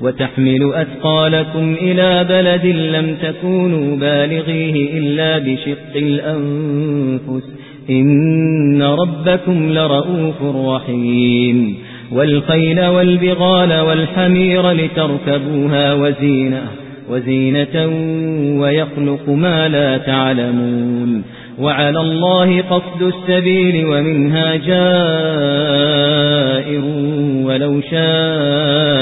وتحمل أثقالكم إلى بلد لم تكونوا بالغيه إلا بشق الأنفس. إن ربكم لرؤوف رحيم. والخيل والبغال والحمير لتركبوها وزينة وزينة ويخلق ما لا تعلمون. وعلى الله قصد السبيل ومنها جائر ولو شاء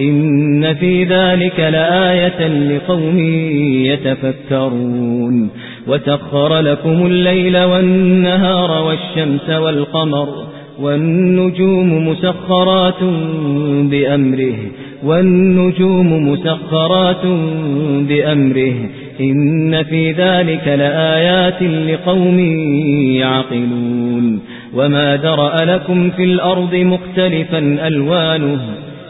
إن في ذلك لآية لقوم يتفكرون. وتخر لكم الليل والنهار والشمس والقمر والنجوم مسخرات بأمره والنجوم مسخرات بأمره. إن في ذلك لآيات لقوم يعقلون. وما درأ لكم في الأرض مختلفا ألوانه